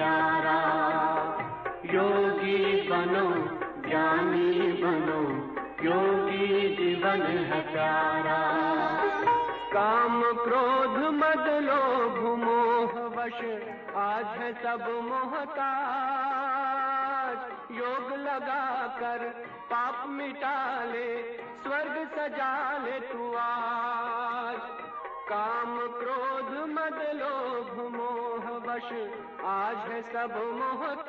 प्यारा। योगी बनो, ज्ञानी बनो, योगी जीवन है प्यारा। काम क्रोध मद लोभ मोह वश, आज है सब मोहताज। योग लगा कर पाप मिटा ले, स्वर्ग सजा ले तू आज। काम क्रोध मद लोभ मोह वश। आज है सब मोहताज।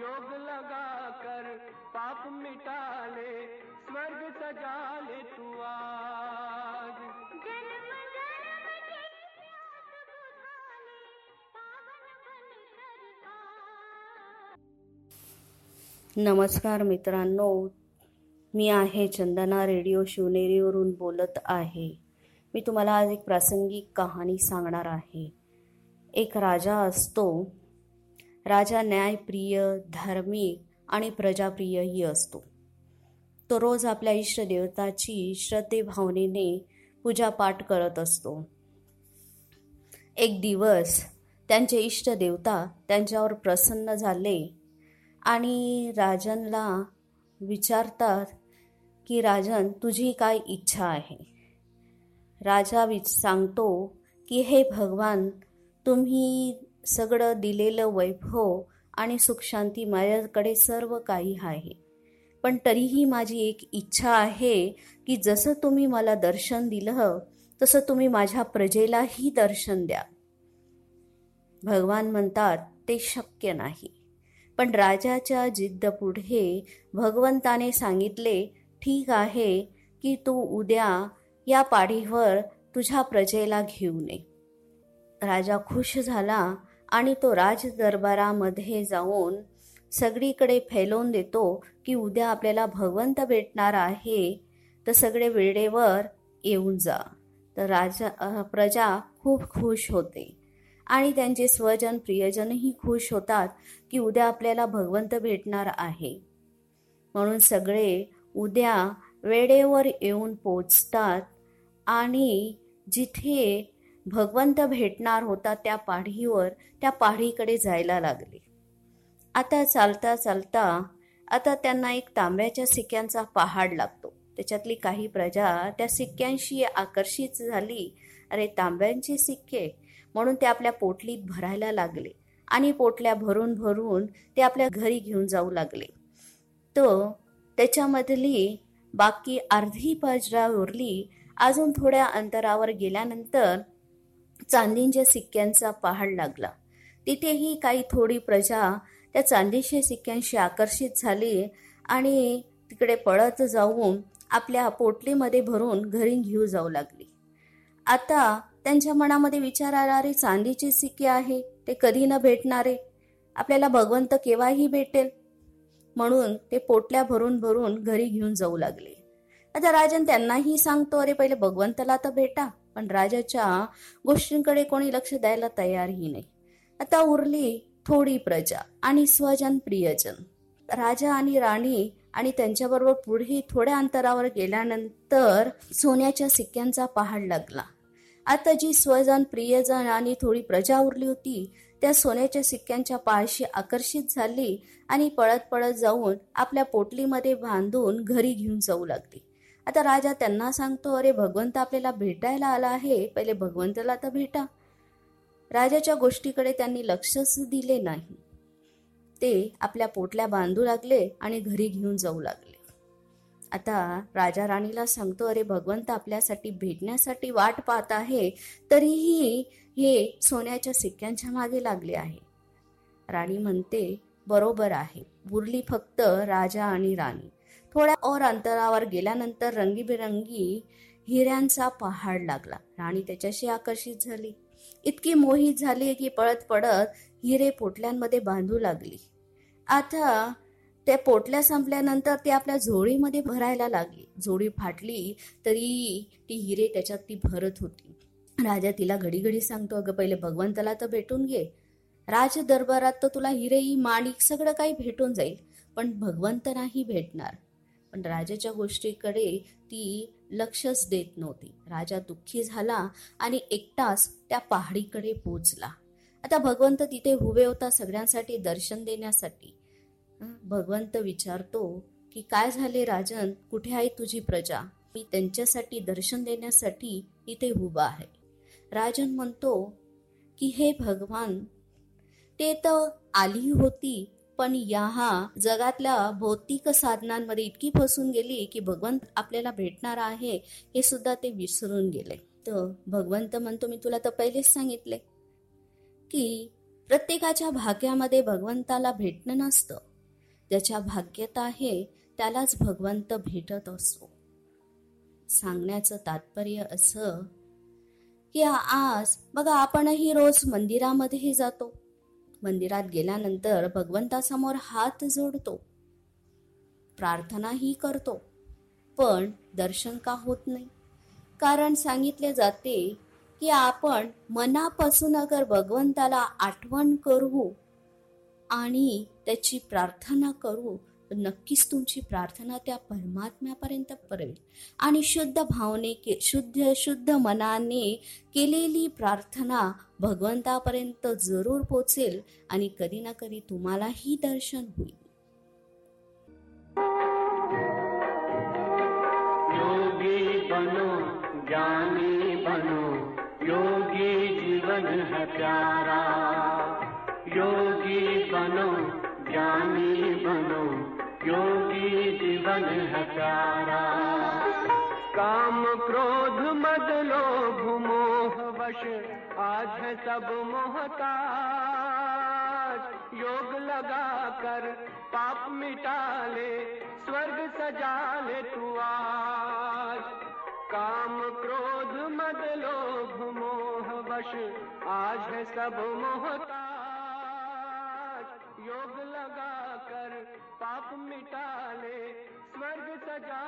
योग लगा कर पाप मिटा ले स्वर्ग सजा ले तू आज। जन्म जन्म की प्यास बुझा ले पावन बन कर आ नमस्कार मित्रांनो मी आहे चंदना रेडिओ शिवनेरीवरून बोलत आहे. मी तुम्हाला आज एक प्रासंगिक कहाणी सांगणार आहे. एक राजा असतो. राजा न्यायप्रिय धार्मिक आणि प्रजाप्रियही असतो. तो रोज आपल्या इष्टदेवताची श्रद्धेभावनेने पूजापाठ करत असतो. एक दिवस त्यांचे इष्टदेवता त्यांच्यावर प्रसन्न झाले आणि राजनला विचारतात की राजन तुझी काय इच्छा आहे? राजा विच सांगतो की हे भगवान तुम्ही सगळं दिलेलं वैभव आणि सुखशांती माझ्याकडे सर्व काही आहे. पण तरीही माझी एक इच्छा आहे की जसं तुम्ही मला दर्शन दिलं तसं तुम्ही माझ्या प्रजेलाही दर्शन द्या. भगवान म्हणतात ते शक्य नाही. पण राजाच्या जिद्दपुढे भगवंताने सांगितले ठीक आहे की तू उद्या या पाढीवर तुझ्या प्रजेला घेऊन ये राजा खुश झाला आणि तो राज दरबारामध्ये जाऊन सगळीकडे फैलवून देतो की उद्या आपल्याला भगवंत भेटणार आहे तर सगळे वेळेवर येऊन जा. तर राजा प्रजा खूप खुश होते आणि त्यांचे स्वजन प्रियजनही खुश होतात की उद्या आपल्याला भगवंत भेटणार आहे. म्हणून सगळे उद्या वेळेवर येऊन पोचतात आणि जिथे भगवंत भेटणार होता त्या पाढीवर त्या पाढीकडे जायला लागले. आता चालता चालता आता त्यांना एक तांब्याच्या सिक्क्यांचा पहाड लागतो. त्याच्यातली काही प्रजा त्या सिक्क्यांशी आकर्षित झाली. अरे तांब्यांचे सिक्के! म्हणून ते आपल्या पोटलीत भरायला लागले आणि पोटल्या भरून भरून ते आपल्या घरी घेऊन जाऊ लागले. तर त्याच्यामधली बाकी अर्धी पजरा उरली अजून थोड्या अंतरावर गेल्यानंतर चांदींच्या सिक्क्यांचा पहाड लागला. तिथेही काही थोडी प्रजा त्या चांदीच्या सिक्क्यांशी आकर्षित झाली आणि तिकडे पळत जाऊन आपल्या पोटलीमध्ये भरून घरी घेऊ जाऊ लागली. आता त्यांच्या मनामध्ये विचार आला अरे चांदीचे सिक्के आहे ते कधी न भेटणारे. आपल्याला भगवंत केव्हाही भेटेल. म्हणून ते पोटल्या भरून भरून घरी घेऊन जाऊ लागले. आता राजन त्यांनाही सांगतो अरे पहिले भगवंताला तर भेटा पण राजाच्या गोष्टींकडे कोणी लक्ष द्यायला तयारही नाही. आता उरली थोडी प्रजा आणि स्वजन प्रियजन. राजा आणि राणी आणि त्यांच्याबरोबर पुढे थोड्या अंतरावर गेल्यानंतर सोन्याच्या सिक्क्यांचा पहाड लागला. आता जी स्वजन प्रियजन आणि थोडी प्रजा उरली होती त्या सोन्याच्या सिक्क्यांच्या पायाशी आकर्षित झाली आणि पळत पळत जाऊन आपल्या पोटलीमध्ये बांधून घरी घेऊन जाऊ लागली. आता राजा त्यांना सांगतो अरे भगवंत आपल्याला भेटायला आला आहे. पहिले भगवंताला तर भेटा. राजाच्या गोष्टीकडे त्यांनी लक्षच दिले नाही. ते आपल्या पोटल्या बांधू लागले आणि घरी घेऊन जाऊ लागले. आता राजा राणीला सांगतो अरे भगवंत आपल्यासाठी भेटण्यासाठी वाट पाहत आहे तरीही हे सोन्याच्या सिक्क्यांच्या मागे लागले आहे. राणी म्हणते बरोबर आहे. उरली फक्त राजा आणि राणी. थोड्या और अंतरावर गेल्यानंतर रंगीबेरंगी हिऱ्यांचा पहाड लागला. राणी त्याच्याशी आकर्षित झाली. इतकी मोहित झाली की पळत पळत हिरे पोटल्यांमध्ये बांधू लागली. आता त्या पोटल्या संपल्यानंतर ती आपल्या झोळीमध्ये भरायला लागली. झोळी फाटली तरी ती हिरे त्याच्यात ती भरत होती. राजा तिला घडी घडी सांगतो अगं पहिले भगवंताला तर भेटून घे. राज दरबारात तर तुला हिरेही माणिक सगळं काही भेटून जाईल. पण भगवंत नाही भेटणार. पण राजाच्या गोष्टीकडे ती लक्षच देत नव्हती. राजा दुःखी झाला आणि एकटाच त्या पहाडीकडे पोचला. आता भगवंत तिथे उभे होता सगळ्यांसाठी दर्शन देण्यासाठी. भगवंत विचारतो की काय झाले राजन? कुठे आहे तुझी प्रजा? मी त्यांच्यासाठी दर्शन देण्यासाठी इथे उभा आहे. राजन म्हणतो की हे भगवान ते तर आली होती पण या जगातल्या भौतिक साधनांमध्ये इतकी फसून गेली की भगवंत आपल्याला भेटणार आहे हे सुद्धा ते विसरून गेले. तर भगवंत म्हणतो मी तुला तर पहिलेच सांगितले की प्रत्येकाच्या भाग्यामध्ये भगवंताला भेटणं नसतं. ज्याच्या भाग्यात आहे त्यालाच भगवंत भेटत असतो सांगण्याचं तात्पर्य असं की आज बघा आपणही रोज मंदिरामध्येही जातो. मंदिरात गेल्यानंतर भगवंतासमोर हात जोडतो. प्रार्थनाही करतो. पण दर्शन का होत नाही? कारण सांगितले जाते की आपण मनापासून अगर भगवंताला आठवण करू आणि त्याची प्रार्थना करू नक्कीच तुमची प्रार्थना त्या परमात्म्यापर्यंत परेल आणि शुद्ध भावने के शुद्ध शुद्ध मनाने केलेली प्रार्थना भगवंतापर्यंत जरूर पोचेल आणि कधी ना कधी तुम्हालाही दर्शन होईल. प्यारा। योगी बनो ज्ञानी बनो योगी जीवन है प्यारा काम क्रोध मद लोभ मोह वश, आज है सब मोहताज। योग लगा कर पाप मिटा ले, स्वर्ग सजा ले तू आज। काम क्रोध मद लोभ मोह वश, आज है सब मोहताज। योग पाप मिटाले स्वर्ग सजा